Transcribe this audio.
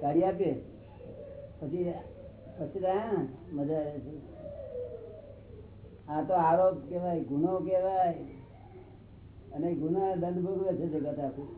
કાઢી આપીએ પછી પછી રહ્યા મજા આવે છે. આ તો આરોપ કેવાય ગુનો કેવાય અને ગુના દંડ ભોગવે છે જગત આખું.